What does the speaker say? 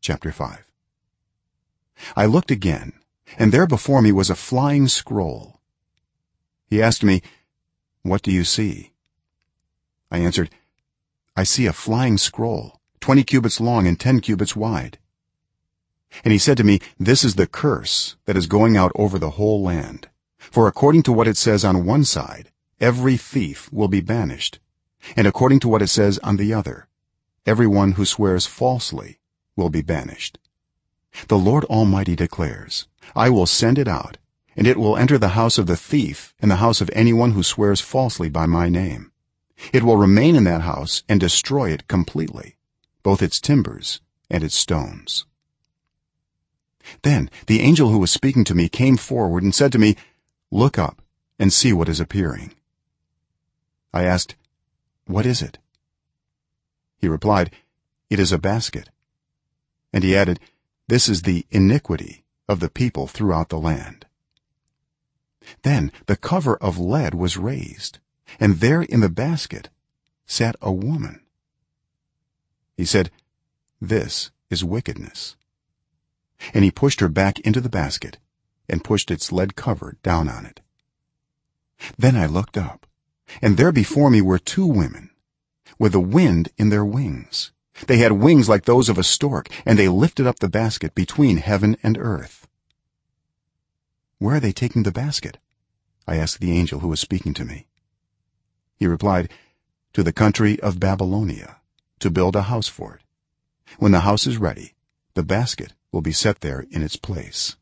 chapter 5 i looked again and there before me was a flying scroll. He asked me what do you see? I answered i see a flying scroll 20 cubits long and 10 cubits wide. And he said to me this is the curse that is going out over the whole land. For according to what it says on one side every thief will be banished. And according to what it says on the other everyone who swears falsely will be banished. The lord almighty declares i will send it out and it will enter the house of the thief and the house of anyone who swears falsely by my name. It will remain in that house and destroy it completely both its timbers and its stones. Then the angel who was speaking to me came forward and said to me look up and see what is appearing. I asked what is it? He replied it is a basket and he added this is the iniquity of the people throughout the land. Then the cover of lead was raised and there in the basket sat a woman. He said this is wickedness. And he pushed her back into the basket and pushed its lead cover down on it. Then i looked up and there before me were two women with the wind in their wings they had wings like those of a stork and they lifted up the basket between heaven and earth. Where are they taking the basket? I asked the angel who was speaking to me. He replied to the country of babylonia to build a house for it. When the house is ready the basket will be set there in its place